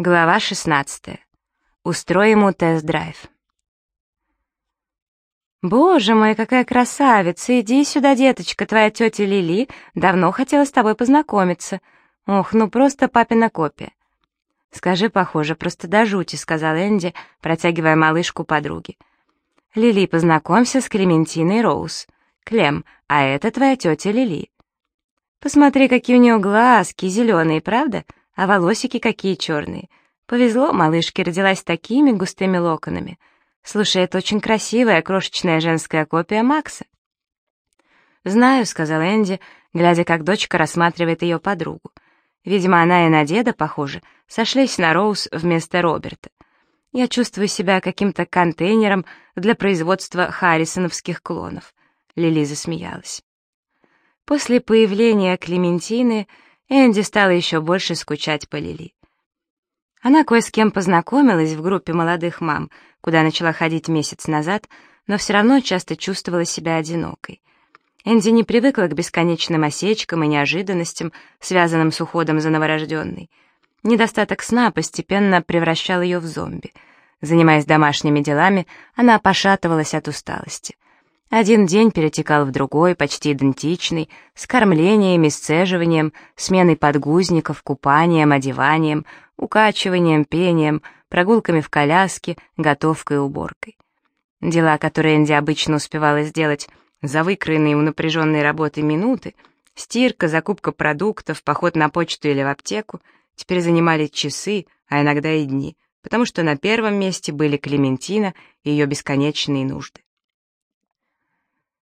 Глава 16. Устрой ему тест-драйв. «Боже мой, какая красавица! Иди сюда, деточка, твоя тетя Лили давно хотела с тобой познакомиться. Ох, ну просто папина копия». «Скажи, похоже, просто до жути», — сказал Энди, протягивая малышку подруге. «Лили, познакомься с Клементиной Роуз. Клем, а это твоя тетя Лили. Посмотри, какие у нее глазки, зеленые, правда? А волосики какие черные. Повезло, малышке родилась такими густыми локонами. Слушай, это очень красивая крошечная женская копия Макса. «Знаю», — сказал Энди, глядя, как дочка рассматривает ее подругу. Видимо, она и на деда, похоже, сошлись на Роуз вместо Роберта. Я чувствую себя каким-то контейнером для производства харрисоновских клонов. Лили засмеялась. После появления Клементины Энди стала еще больше скучать по Лили. Она кое с кем познакомилась в группе молодых мам, куда начала ходить месяц назад, но все равно часто чувствовала себя одинокой. Энди не привыкла к бесконечным осечкам и неожиданностям, связанным с уходом за новорожденной. Недостаток сна постепенно превращал ее в зомби. Занимаясь домашними делами, она пошатывалась от усталости — один день перетекал в другой, почти идентичный, с кормлением, сцеживанием, сменой подгузников, купанием, одеванием, укачиванием, пением, прогулками в коляске, готовкой и уборкой. Дела, которые Энди обычно успевала сделать за выкроенные у напряженной работы минуты, стирка, закупка продуктов, поход на почту или в аптеку, теперь занимали часы, а иногда и дни, потому что на первом месте были Клементина и ее бесконечные нужды.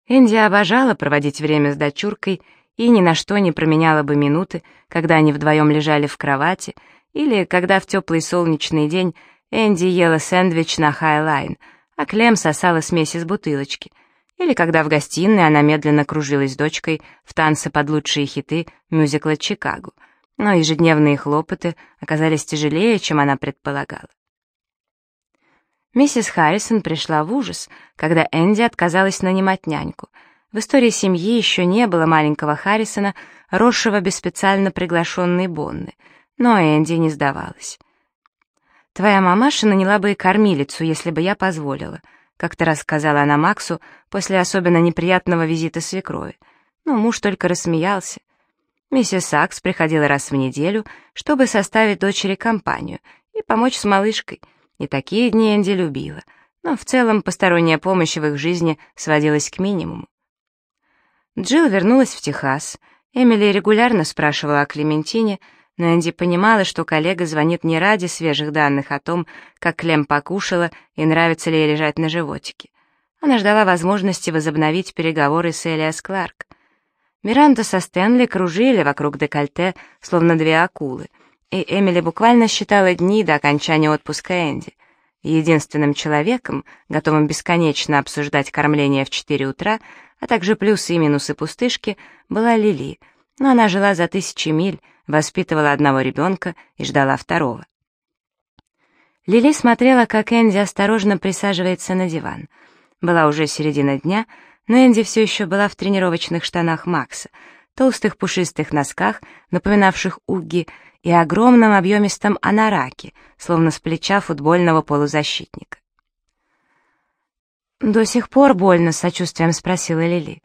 Энди обожала проводить время с дочуркой и ни на что не променяла бы минуты, когда они вдвоем лежали в кровати, или когда в теплый солнечный день Энди ела сэндвич на High Line, а Клем сосала смесь из бутылочки, или когда в гостиной она медленно кружилась с дочкой в танце под лучшие хиты мюзикла «Чикаго», но ежедневные хлопоты оказались тяжелее, чем она предполагала. Миссис Харрисон пришла в ужас, когда Энди отказалась нанимать няньку. В истории семьи еще не было маленького Харрисона, росшего без специально приглашенной Бонны, но Энди не сдавалась. «Твоя мамаша наняла бы и кормилицу, если бы я позволила», как-то рассказала она Максу после особенно неприятного визита свекрови. Но муж только рассмеялся. Миссис Сакс приходила раз в неделю, чтобы составить дочери компанию и помочь с малышкой — и такие дни Энди любила, но в целом посторонняя помощь в их жизни сводилась к минимуму. Джилл вернулась в Техас. Эмили регулярно спрашивала о Клементине, но Энди понимала, что коллега звонит не ради свежих данных о том, как Клем покушала и нравится ли ей лежать на животике. Она ждала возможности возобновить переговоры с Элиас Кларк. Миранда со Стэнли кружили вокруг декольте, словно две акулы — и Эмили буквально считала дни до окончания отпуска Энди. Единственным человеком, готовым бесконечно обсуждать кормление в 4 утра, а также плюсы и минусы пустышки, была Лили, но она жила за тысячи миль, воспитывала одного ребенка и ждала второго. Лили смотрела, как Энди осторожно присаживается на диван. Была уже середина дня, но Энди все еще была в тренировочных штанах Макса, толстых пушистых носках, напоминавших уги, и огромном объемистом анараке, словно с плеча футбольного полузащитника. «До сих пор больно?» — с сочувствием спросила Лили.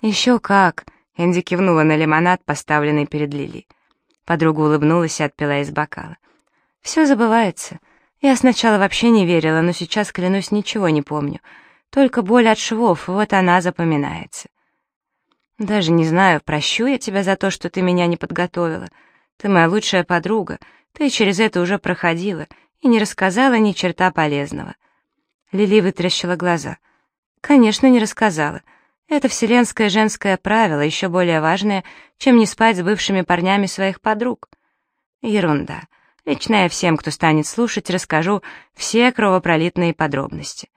«Еще как!» — Энди кивнула на лимонад, поставленный перед Лили. Подруга улыбнулась и отпила из бокала. «Все забывается. Я сначала вообще не верила, но сейчас, клянусь, ничего не помню. Только боль от швов, вот она запоминается. Даже не знаю, прощу я тебя за то, что ты меня не подготовила. Ты моя лучшая подруга, ты через это уже проходила и не рассказала ни черта полезного». Лили вытрящила глаза. «Конечно, не рассказала. Это вселенское женское правило, еще более важное, чем не спать с бывшими парнями своих подруг». «Ерунда. Лично я всем, кто станет слушать, расскажу все кровопролитные подробности.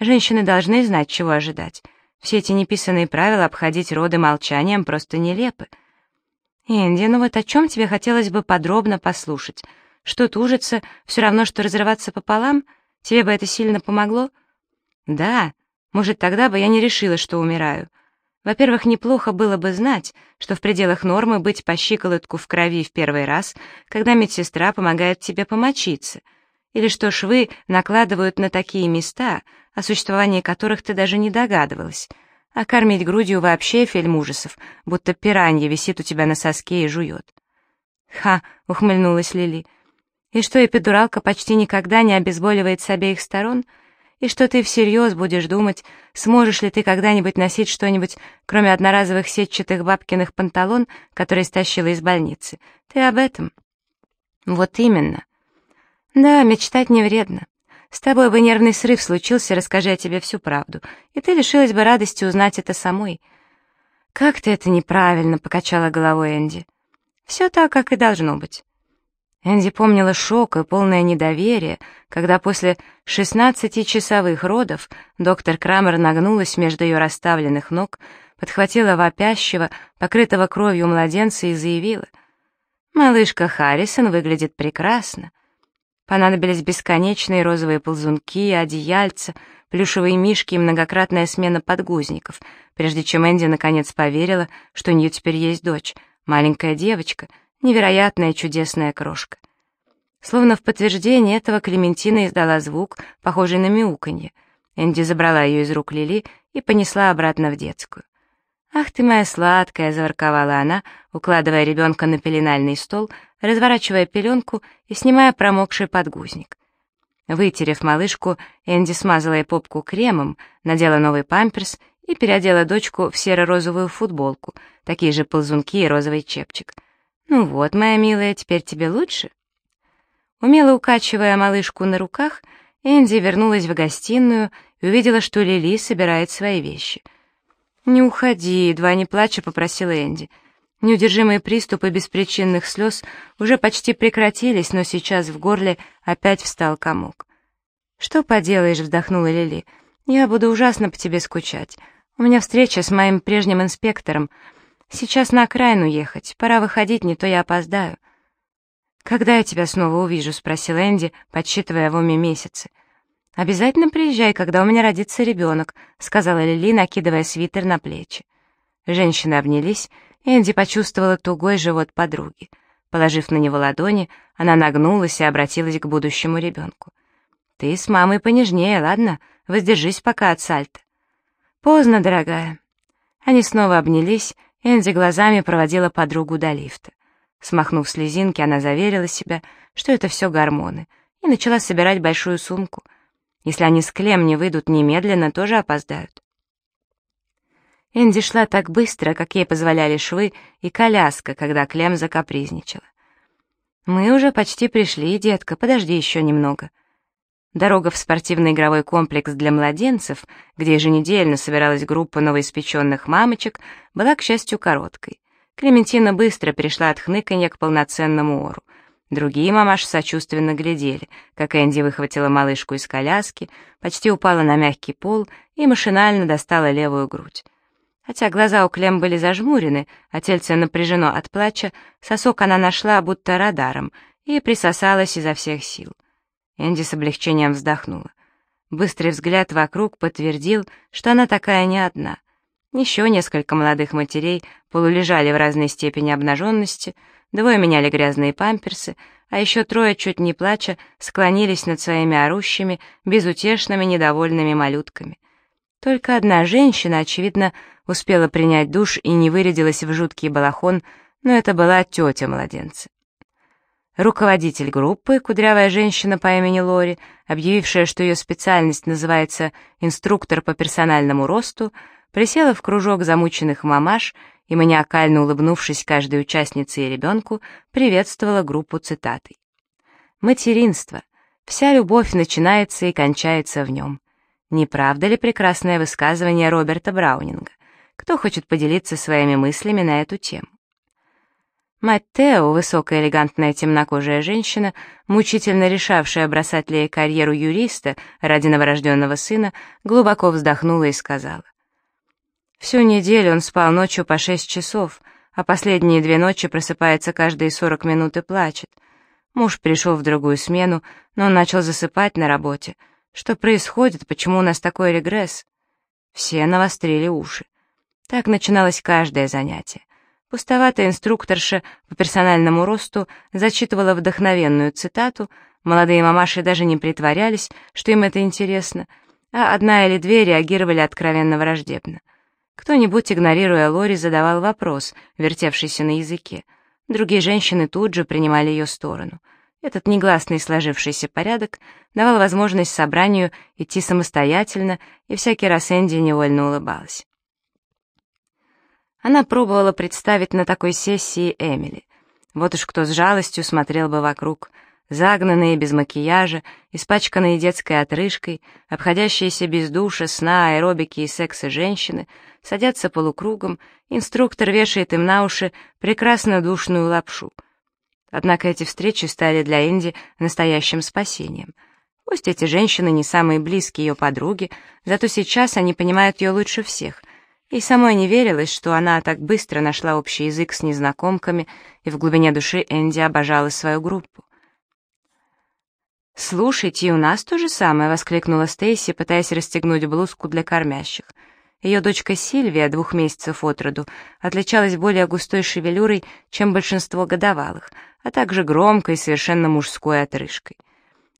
Женщины должны знать, чего ожидать. Все эти неписанные правила обходить роды молчанием просто нелепы». «Энди, ну вот о чем тебе хотелось бы подробно послушать? Что тужится, все равно, что разрываться пополам? Тебе бы это сильно помогло?» «Да, может, тогда бы я не решила, что умираю. Во-первых, неплохо было бы знать, что в пределах нормы быть по щиколотку в крови в первый раз, когда медсестра помогает тебе помочиться, или что швы накладывают на такие места, о существовании которых ты даже не догадывалась, а кормить грудью вообще фильм ужасов, будто пиранья висит у тебя на соске и жует. «Ха!» — ухмыльнулась Лили. «И что эпидуралка почти никогда не обезболивает с обеих сторон?» и что ты всерьез будешь думать, сможешь ли ты когда-нибудь носить что-нибудь, кроме одноразовых сетчатых бабкиных панталон, которые стащила из больницы. Ты об этом? Вот именно. Да, мечтать не вредно. С тобой бы нервный срыв случился, расскажи о тебе всю правду, и ты лишилась бы радости узнать это самой. «Как ты это неправильно», — покачала головой Энди. «Все так, как и должно быть». Энди помнила шок и полное недоверие, когда после шестнадцатичасовых родов доктор Крамер нагнулась между ее расставленных ног, подхватила вопящего, покрытого кровью младенца и заявила, «Малышка Харрисон выглядит прекрасно. Понадобились бесконечные розовые ползунки, одеяльца, плюшевые мишки и многократная смена подгузников, прежде чем Энди наконец поверила, что у нее теперь есть дочь, маленькая девочка, невероятная чудесная крошка. Словно в подтверждение этого Клементина издала звук, похожий на мяуканье. Энди забрала ее из рук Лили и понесла обратно в детскую. «Ах ты моя сладкая!» — заворковала она, укладывая ребенка на пеленальный стол, разворачивая пеленку и снимая промокший подгузник. Вытерев малышку, Энди смазала ей попку кремом, надела новый памперс и переодела дочку в серо-розовую футболку, такие же ползунки и розовый чепчик. «Ну вот, моя милая, теперь тебе лучше?» Умело укачивая малышку на руках, Энди вернулась в гостиную и увидела, что Лили собирает свои вещи — «Не уходи», — едва не плача попросила Энди. Неудержимые приступы беспричинных слез уже почти прекратились, но сейчас в горле опять встал комок. «Что поделаешь», — вздохнула Лили. «Я буду ужасно по тебе скучать. У меня встреча с моим прежним инспектором. Сейчас на окраину ехать. Пора выходить, не то я опоздаю». «Когда я тебя снова увижу?» — спросил Энди, подсчитывая в уме месяцы. «Обязательно приезжай, когда у меня родится ребенок», — сказала Лили, накидывая свитер на плечи. Женщины обнялись, и Энди почувствовала тугой живот подруги. Положив на него ладони, она нагнулась и обратилась к будущему ребенку. «Ты с мамой понежнее, ладно? Воздержись пока от сальта». «Поздно, дорогая». Они снова обнялись, Энди глазами проводила подругу до лифта. Смахнув слезинки, она заверила себя, что это все гормоны, и начала собирать большую сумку — если они с Клем не выйдут немедленно, тоже опоздают. Энди шла так быстро, как ей позволяли швы и коляска, когда Клем закапризничала. «Мы уже почти пришли, детка, подожди еще немного». Дорога в спортивный игровой комплекс для младенцев, где еженедельно собиралась группа новоиспеченных мамочек, была, к счастью, короткой. Клементина быстро перешла от хныканья к полноценному ору. Другие мамаши сочувственно глядели, как Энди выхватила малышку из коляски, почти упала на мягкий пол и машинально достала левую грудь. Хотя глаза у Клем были зажмурены, а тельце напряжено от плача, сосок она нашла будто радаром и присосалась изо всех сил. Энди с облегчением вздохнула. Быстрый взгляд вокруг подтвердил, что она такая не одна. Еще несколько молодых матерей полулежали в разной степени обнаженности — Двое меняли грязные памперсы, а еще трое, чуть не плача, склонились над своими орущими, безутешными, недовольными малютками. Только одна женщина, очевидно, успела принять душ и не вырядилась в жуткий балахон, но это была тетя младенца. Руководитель группы, кудрявая женщина по имени Лори, объявившая, что ее специальность называется «инструктор по персональному росту», присела в кружок замученных мамаш и, маниакально улыбнувшись каждой участнице и ребенку, приветствовала группу цитатой. «Материнство. Вся любовь начинается и кончается в нем». Не правда ли прекрасное высказывание Роберта Браунинга? Кто хочет поделиться своими мыслями на эту тему? Мать Тео, высокая элегантная темнокожая женщина, мучительно решавшая бросать ли карьеру юриста ради новорожденного сына, глубоко вздохнула и сказала. Всю неделю он спал ночью по шесть часов, а последние две ночи просыпается каждые сорок минут и плачет. Муж пришел в другую смену, но он начал засыпать на работе. Что происходит? Почему у нас такой регресс? Все навострили уши. Так начиналось каждое занятие. Пустоватая инструкторша по персональному росту зачитывала вдохновенную цитату, молодые мамаши даже не притворялись, что им это интересно, а одна или две реагировали откровенно враждебно. Кто-нибудь, игнорируя Лори, задавал вопрос, вертевшийся на языке. Другие женщины тут же принимали ее сторону. Этот негласный сложившийся порядок давал возможность собранию идти самостоятельно, и всякий раз Энди невольно улыбалась. Она пробовала представить на такой сессии Эмили. Вот уж кто с жалостью смотрел бы вокруг — загнанные без макияжа, испачканные детской отрыжкой, обходящиеся без душа, сна, аэробики и секса женщины, садятся полукругом, инструктор вешает им на уши прекрасно душную лапшу. Однако эти встречи стали для Энди настоящим спасением. Пусть эти женщины не самые близкие ее подруги, зато сейчас они понимают ее лучше всех. И самой не верилось, что она так быстро нашла общий язык с незнакомками, и в глубине души Энди обожала свою группу. «Слушайте, у нас то же самое», — воскликнула Стейси, пытаясь расстегнуть блузку для кормящих. Ее дочка Сильвия, двух месяцев от роду, отличалась более густой шевелюрой, чем большинство годовалых, а также громкой, совершенно мужской отрыжкой.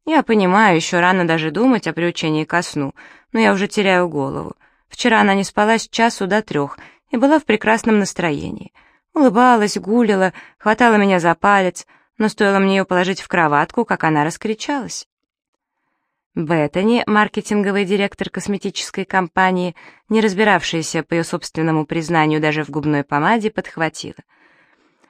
Я понимаю, еще рано даже думать о приучении ко сну, но я уже теряю голову. Вчера она не спала с часу до трех и была в прекрасном настроении. Улыбалась, гулила, хватала меня за палец — но стоило мне ее положить в кроватку, как она раскричалась. Беттани, маркетинговый директор косметической компании, не разбиравшаяся по ее собственному признанию даже в губной помаде, подхватила.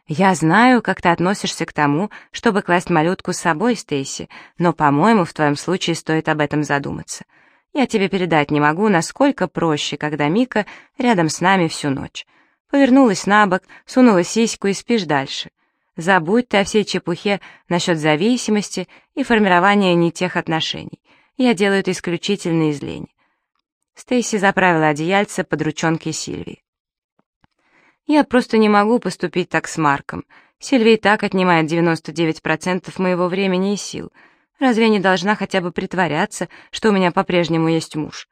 «Я знаю, как ты относишься к тому, чтобы класть малютку с собой, Стейси, но, по-моему, в твоем случае стоит об этом задуматься. Я тебе передать не могу, насколько проще, когда Мика рядом с нами всю ночь. Повернулась на бок, сунула сиську и спишь дальше. Забудь ты о всей чепухе насчет зависимости и формирования не тех отношений. Я делаю это исключительно из лени. Стейси заправила одеяльце под ручонки Сильвии. Я просто не могу поступить так с Марком. Сильвия и так отнимает 99% моего времени и сил. Разве я не должна хотя бы притворяться, что у меня по-прежнему есть муж?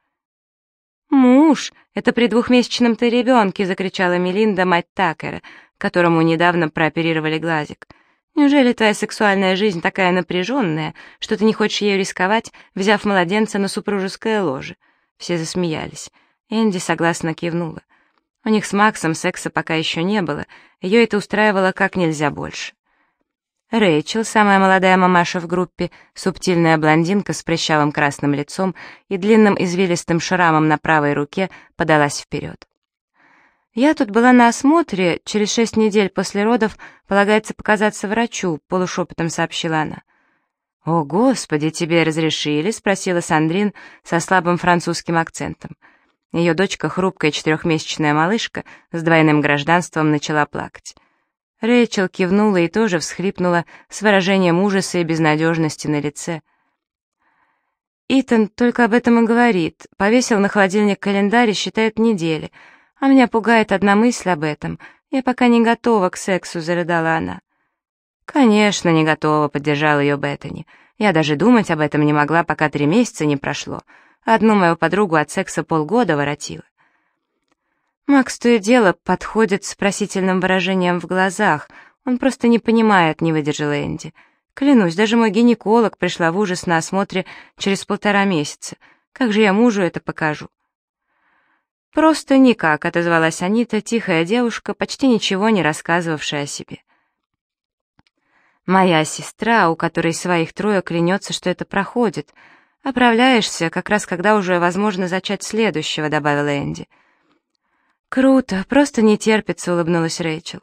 «Муж? Это при двухмесячном-то ребенке!» — закричала Мелинда, мать Такера — которому недавно прооперировали глазик. Неужели твоя сексуальная жизнь такая напряженная, что ты не хочешь ею рисковать, взяв младенца на супружеское ложе?» Все засмеялись. Энди согласно кивнула. У них с Максом секса пока еще не было, ее это устраивало как нельзя больше. Рэйчел, самая молодая мамаша в группе, субтильная блондинка с прыщавым красным лицом и длинным извилистым шрамом на правой руке, подалась вперед. «Я тут была на осмотре, через шесть недель после родов полагается показаться врачу», — полушепотом сообщила она. «О, Господи, тебе разрешили?» — спросила Сандрин со слабым французским акцентом. Ее дочка, хрупкая четырехмесячная малышка с двойным гражданством, начала плакать. Рэйчел кивнула и тоже всхлипнула с выражением ужаса и безнадежности на лице. Итан только об этом и говорит. Повесил на холодильник календарь и считает недели — а меня пугает одна мысль об этом. Я пока не готова к сексу», — зарыдала она. «Конечно, не готова», — поддержала ее Беттани. «Я даже думать об этом не могла, пока три месяца не прошло. Одну мою подругу от секса полгода воротила». Макс то и дело подходит с просительным выражением в глазах. Он просто не понимает, не выдержала Энди. Клянусь, даже мой гинеколог пришла в ужас на осмотре через полтора месяца. Как же я мужу это покажу? «Просто никак», — отозвалась Анита, тихая девушка, почти ничего не рассказывавшая о себе. «Моя сестра, у которой своих трое клянется, что это проходит. Оправляешься, как раз когда уже возможно зачать следующего», — добавила Энди. «Круто, просто не терпится», — улыбнулась Рэйчел.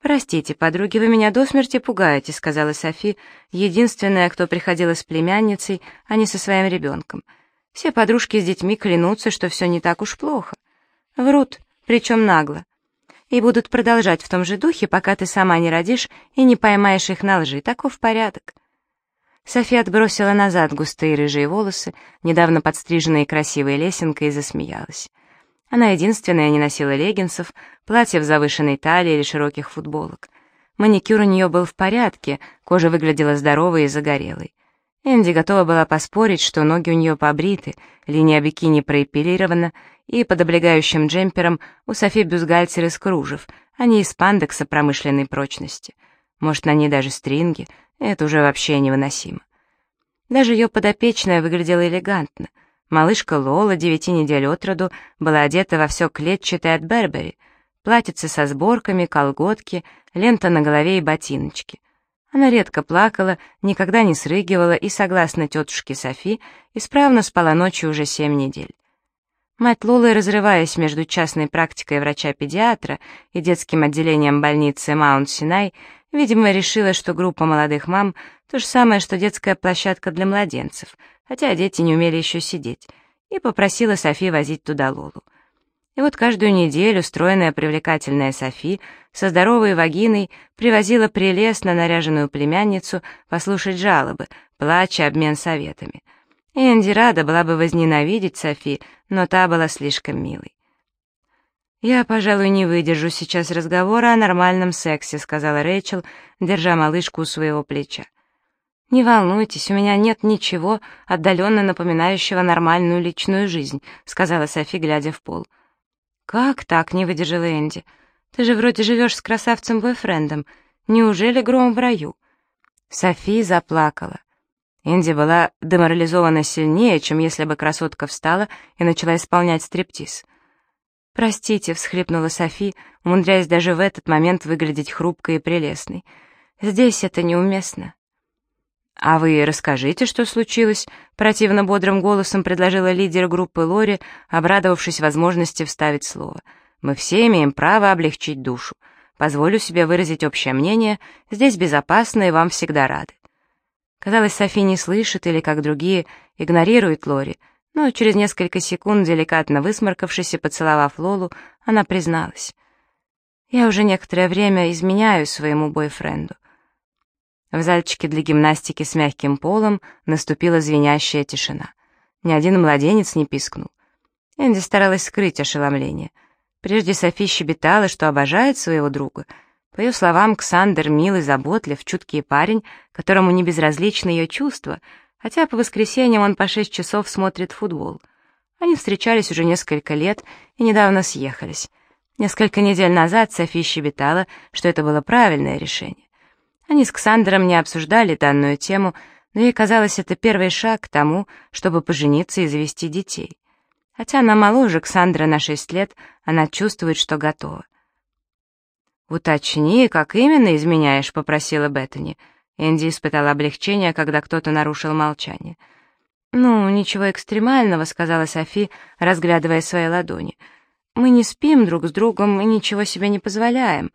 «Простите, подруги, вы меня до смерти пугаете», — сказала Софи, единственная, кто приходила с племянницей, а не со своим ребенком. Все подружки с детьми клянутся, что все не так уж плохо. Врут, причем нагло. И будут продолжать в том же духе, пока ты сама не родишь и не поймаешь их на лжи. Таков порядок. София отбросила назад густые рыжие волосы, недавно подстриженные красивой лесенкой, и засмеялась. Она единственная не носила леггинсов, платьев завышенной талии или широких футболок. Маникюр у нее был в порядке, кожа выглядела здоровой и загорелой. Энди готова была поспорить, что ноги у нее побриты, линия бикини проэпилирована, и под облегающим джемпером у Софи бюстгальтер из кружев, а не из пандекса промышленной прочности. Может, на ней даже стринги, это уже вообще невыносимо. Даже ее подопечная выглядела элегантно. Малышка Лола, девяти недель от роду, была одета во все клетчатое от Бербери, платьице со сборками, колготки, лента на голове и ботиночки. Она редко плакала, никогда не срыгивала и, согласно тетушке Софи, исправно спала ночью уже семь недель. Мать Лолы, разрываясь между частной практикой врача-педиатра и детским отделением больницы Маунт-Синай, видимо, решила, что группа молодых мам — то же самое, что детская площадка для младенцев, хотя дети не умели еще сидеть, и попросила Софи возить туда Лолу. И вот каждую неделю стройная привлекательная Софи со здоровой вагиной привозила прелестно наряженную племянницу послушать жалобы, плача обмен советами — Энди рада была бы возненавидеть Софи, но та была слишком милой. «Я, пожалуй, не выдержу сейчас разговора о нормальном сексе», — сказала Рэйчел, держа малышку у своего плеча. «Не волнуйтесь, у меня нет ничего, отдаленно напоминающего нормальную личную жизнь», — сказала Софи, глядя в пол. «Как так?» — не выдержала Энди. «Ты же вроде живешь с красавцем-бойфрендом. Неужели гром в раю?» Софи заплакала. Энди была деморализована сильнее, чем если бы красотка встала и начала исполнять стриптиз. «Простите», — всхлипнула Софи, умудряясь даже в этот момент выглядеть хрупкой и прелестной. «Здесь это неуместно». «А вы расскажите, что случилось?» — противно бодрым голосом предложила лидер группы Лори, обрадовавшись возможности вставить слово. «Мы все имеем право облегчить душу. Позволю себе выразить общее мнение. Здесь безопасно, и вам всегда рады». Казалось, Софи не слышит или, как другие, игнорирует Лори, но через несколько секунд, деликатно высморкавшись и поцеловав Лолу, она призналась. «Я уже некоторое время изменяю своему бойфренду». В зальчике для гимнастики с мягким полом наступила звенящая тишина. Ни один младенец не пискнул. Энди старалась скрыть ошеломление. Прежде Софи щебетала, что обожает своего друга — по ее словам, Ксандер милый, заботлив, чуткий парень, которому не безразличны ее чувства, хотя по воскресеньям он по шесть часов смотрит футбол. Они встречались уже несколько лет и недавно съехались. Несколько недель назад София щебетала, что это было правильное решение. Они с Ксандером не обсуждали данную тему, но ей казалось, это первый шаг к тому, чтобы пожениться и завести детей. Хотя она моложе Ксандра на шесть лет, она чувствует, что готова. «Уточни, как именно изменяешь», — попросила Беттани. Энди испытала облегчение, когда кто-то нарушил молчание. «Ну, ничего экстремального», — сказала Софи, разглядывая свои ладони. «Мы не спим друг с другом и ничего себе не позволяем».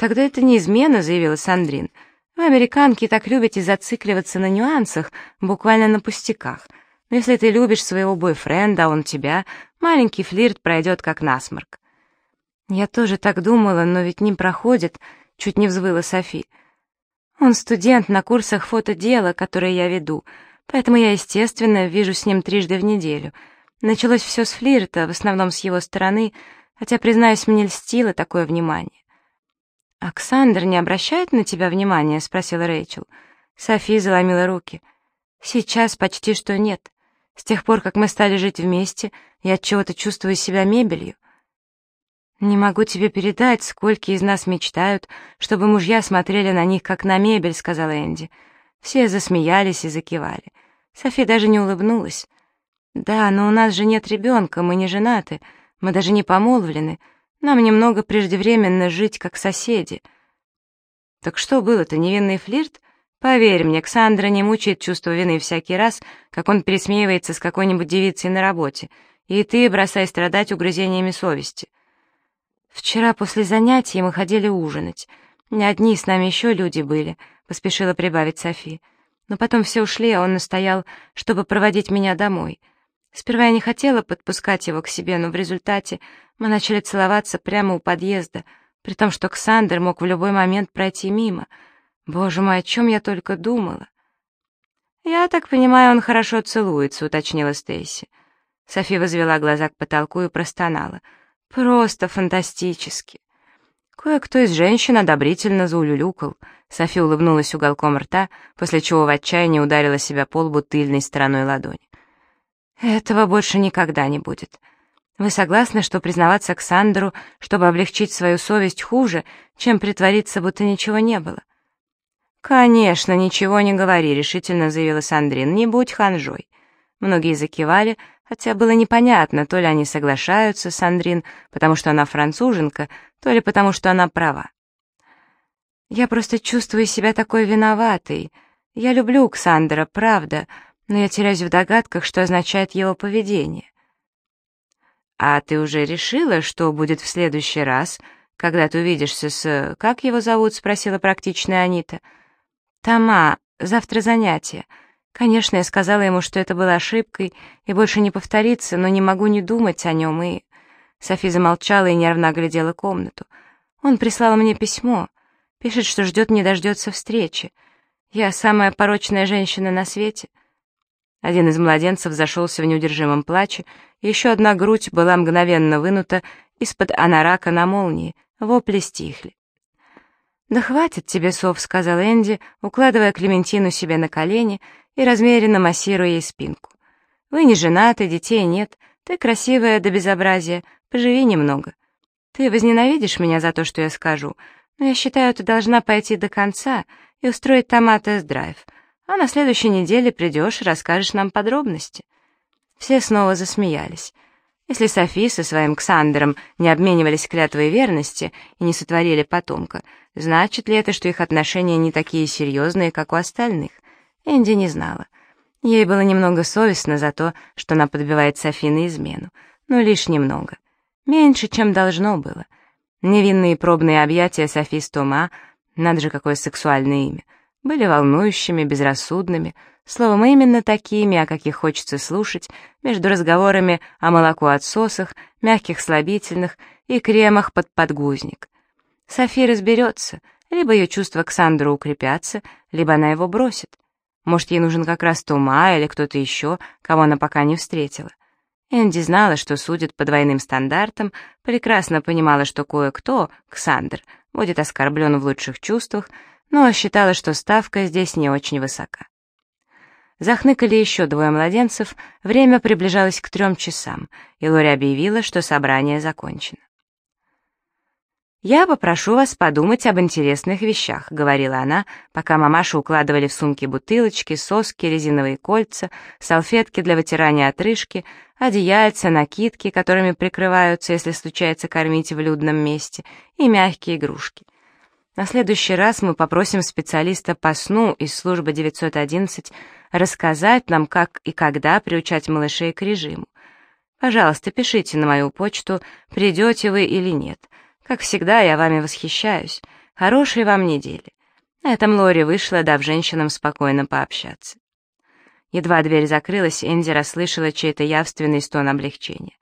«Тогда это не измена», — заявила Сандрин. «Вы, американки, так любите зацикливаться на нюансах, буквально на пустяках. Но если ты любишь своего бойфренда, а он тебя, маленький флирт пройдет как насморк». «Я тоже так думала, но ведь не проходит», — чуть не взвыла Софи. «Он студент на курсах фотодела, которые я веду, поэтому я, естественно, вижу с ним трижды в неделю. Началось все с флирта, в основном с его стороны, хотя, признаюсь, мне льстило такое внимание». «Оксандр не обращает на тебя внимания?» — спросила Рэйчел. Софи заломила руки. «Сейчас почти что нет. С тех пор, как мы стали жить вместе, я от чего-то чувствую себя мебелью. «Не могу тебе передать, сколько из нас мечтают, чтобы мужья смотрели на них, как на мебель», — сказала Энди. Все засмеялись и закивали. Софи даже не улыбнулась. «Да, но у нас же нет ребенка, мы не женаты, мы даже не помолвлены. Нам немного преждевременно жить, как соседи». «Так что было-то, невинный флирт?» Поверь мне, Ксандра не мучает чувство вины всякий раз, как он пересмеивается с какой-нибудь девицей на работе, и ты бросай страдать угрызениями совести. «Вчера после занятий мы ходили ужинать. Не одни, с нами еще люди были», — поспешила прибавить Софи. Но потом все ушли, а он настоял, чтобы проводить меня домой. Сперва я не хотела подпускать его к себе, но в результате мы начали целоваться прямо у подъезда, при том, что Ксандр мог в любой момент пройти мимо. Боже мой, о чем я только думала. «Я так понимаю, он хорошо целуется», — уточнила Стейси. Софи возвела глаза к потолку и простонала — Просто фантастически. Кое-кто из женщин одобрительно заулюлюкал. Софи улыбнулась уголком рта, после чего в отчаянии ударила себя по лбу тыльной стороной ладони. Этого больше никогда не будет. Вы согласны, что признаваться Ксандеру, чтобы облегчить свою совесть, хуже, чем притвориться, будто ничего не было? «Конечно, ничего не говори», — решительно заявила Сандрин, — «не будь ханжой». Многие закивали, хотя было непонятно, то ли они соглашаются с Сандрин, потому что она француженка, то ли потому что она права. «Я просто чувствую себя такой виноватой. Я люблю Ксандера, правда, но я теряюсь в догадках, что означает его поведение». «А ты уже решила, что будет в следующий раз, когда ты увидишься с... Как его зовут?» — спросила практичная Анита. «Тома, завтра занятие. Конечно, я сказала ему, что это было ошибкой и больше не повторится, но не могу не думать о нем, и...» Софи замолчала и нервно оглядела комнату. «Он прислал мне письмо. Пишет, что ждет не дождется встречи. Я самая порочная женщина на свете». Один из младенцев зашелся в неудержимом плаче, еще одна грудь была мгновенно вынута из-под анарака на молнии, вопли стихли. «Да хватит тебе, Сов», — сказал Энди, укладывая Клементину себе на колени и размеренно массируя ей спинку. «Вы не женаты, детей нет, ты красивая до безобразия, поживи немного. Ты возненавидишь меня за то, что я скажу, но я считаю, ты должна пойти до конца и устроить там тест-драйв, а на следующей неделе придешь и расскажешь нам подробности». Все снова засмеялись. Если Софи со своим Ксандером не обменивались клятвой верности и не сотворили потомка, значит ли это, что их отношения не такие серьезные, как у остальных? Энди не знала. Ей было немного совестно за то, что она подбивает Софи на измену, но лишь немного. Меньше, чем должно было. Невинные пробные объятия Софи с Тома, надо же, какое сексуальное имя, были волнующими, безрассудными, Словом, именно такими, о каких хочется слушать, между разговорами о молокоотсосах, мягких слабительных и кремах под подгузник. София разберется, либо ее чувства к Сандру укрепятся, либо она его бросит. Может, ей нужен как раз Тома или кто-то еще, кого она пока не встретила. Энди знала, что судит по двойным стандартам, прекрасно понимала, что кое-кто, Ксандр, будет оскорблен в лучших чувствах, но считала, что ставка здесь не очень высока. Захныкали еще двое младенцев, время приближалось к трем часам, и Лори объявила, что собрание закончено. «Я попрошу вас подумать об интересных вещах», — говорила она, пока мамашу укладывали в сумки бутылочки, соски, резиновые кольца, салфетки для вытирания отрыжки, одеяльца, накидки, которыми прикрываются, если случается кормить в людном месте, и мягкие игрушки. На следующий раз мы попросим специалиста по сну из службы 911 рассказать нам, как и когда приучать малышей к режиму. Пожалуйста, пишите на мою почту, придете вы или нет. Как всегда, я вами восхищаюсь. Хорошей вам недели. На этом Лори вышла, дав женщинам спокойно пообщаться. Едва дверь закрылась, Энди расслышала чей-то явственный стон облегчения.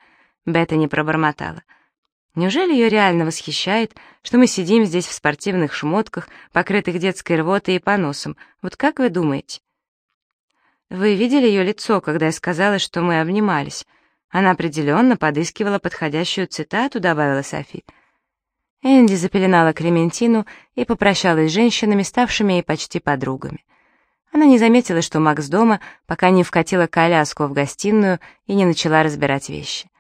Бета не пробормотала. Неужели ее реально восхищает, что мы сидим здесь в спортивных шмотках, покрытых детской рвотой и поносом? Вот как вы думаете? Вы видели ее лицо, когда я сказала, что мы обнимались? Она определенно подыскивала подходящую цитату, добавила Софи. Энди запеленала Клементину и попрощалась с женщинами, ставшими ей почти подругами. Она не заметила, что Макс дома, пока не вкатила коляску в гостиную и не начала разбирать вещи.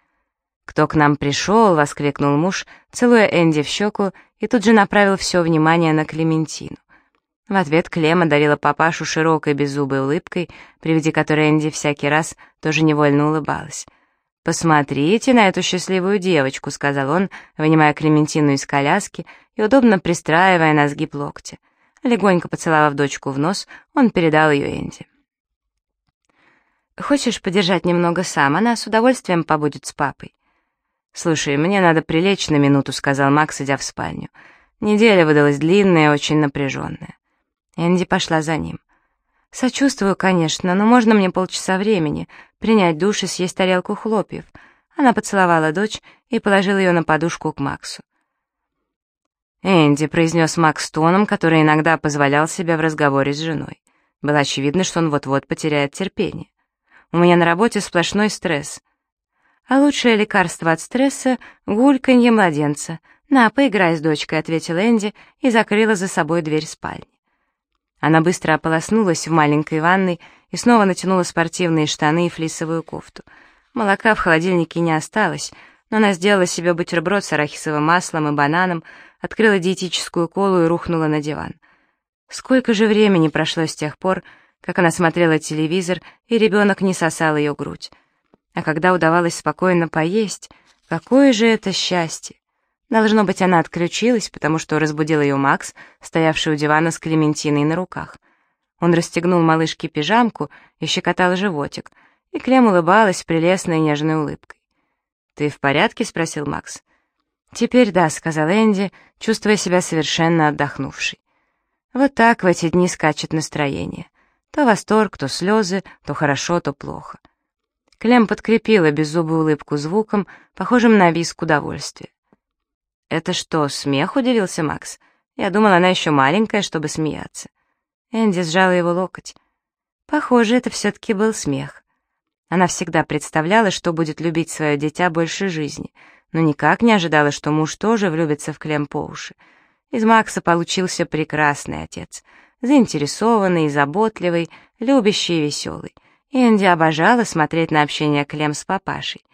«Кто к нам пришел?» — воскликнул муж, целуя Энди в щеку, и тут же направил все внимание на Клементину. В ответ Клема дарила папашу широкой беззубой улыбкой, при виде которой Энди всякий раз тоже невольно улыбалась. «Посмотрите на эту счастливую девочку», — сказал он, вынимая Клементину из коляски и удобно пристраивая на сгиб локтя. Легонько поцеловав дочку в нос, он передал ее Энди. «Хочешь подержать немного сам? Она с удовольствием побудет с папой». «Слушай, мне надо прилечь на минуту», — сказал Макс, идя в спальню. Неделя выдалась длинная и очень напряженная. Энди пошла за ним. «Сочувствую, конечно, но можно мне полчаса времени, принять душ и съесть тарелку хлопьев?» Она поцеловала дочь и положила ее на подушку к Максу. «Энди», — произнес Макс тоном, который иногда позволял себе в разговоре с женой. Было очевидно, что он вот-вот потеряет терпение. «У меня на работе сплошной стресс. А лучшее лекарство от стресса — гульканье младенца. «На, поиграй с дочкой», — ответила Энди и закрыла за собой дверь спальни. Она быстро ополоснулась в маленькой ванной и снова натянула спортивные штаны и флисовую кофту. Молока в холодильнике не осталось, но она сделала себе бутерброд с арахисовым маслом и бананом, открыла диетическую колу и рухнула на диван. Сколько же времени прошло с тех пор, как она смотрела телевизор, и ребенок не сосал ее грудь. А когда удавалось спокойно поесть, какое же это счастье! Должно быть, она отключилась, потому что разбудил ее Макс, стоявший у дивана с Клементиной на руках. Он расстегнул малышке пижамку и щекотал животик, и Клем улыбалась прелестной нежной улыбкой. «Ты в порядке?» — спросил Макс. «Теперь да», — сказал Энди, чувствуя себя совершенно отдохнувшей. Вот так в эти дни скачет настроение. То восторг, то слезы, то хорошо, то плохо. Клем подкрепила беззубую улыбку звуком, похожим на виск удовольствия. «Это что, смех?» — удивился Макс. «Я думал, она еще маленькая, чтобы смеяться». Энди сжала его локоть. Похоже, это все-таки был смех. Она всегда представляла, что будет любить свое дитя больше жизни, но никак не ожидала, что муж тоже влюбится в Клем по уши. Из Макса получился прекрасный отец, заинтересованный, заботливый, любящий и веселый. Энди обожала смотреть на общение Клем с папашей.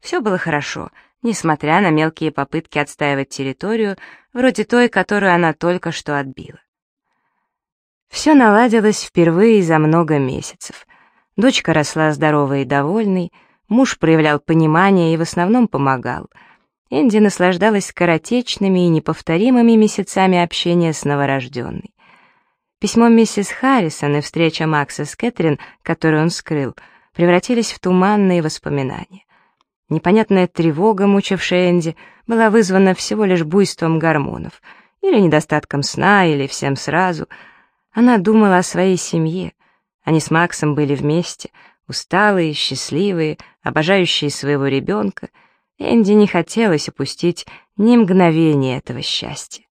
Все было хорошо — несмотря на мелкие попытки отстаивать территорию, вроде той, которую она только что отбила. Все наладилось впервые за много месяцев. Дочка росла здоровой и довольной, муж проявлял понимание и в основном помогал. Энди наслаждалась скоротечными и неповторимыми месяцами общения с новорожденной. Письмо миссис Харрисон и встреча Макса с Кэтрин, которую он скрыл, превратились в туманные воспоминания. Непонятная тревога, мучившая Энди, была вызвана всего лишь буйством гормонов, или недостатком сна, или всем сразу. Она думала о своей семье. Они с Максом были вместе, усталые, счастливые, обожающие своего ребенка. Энди не хотелось упустить ни мгновения этого счастья.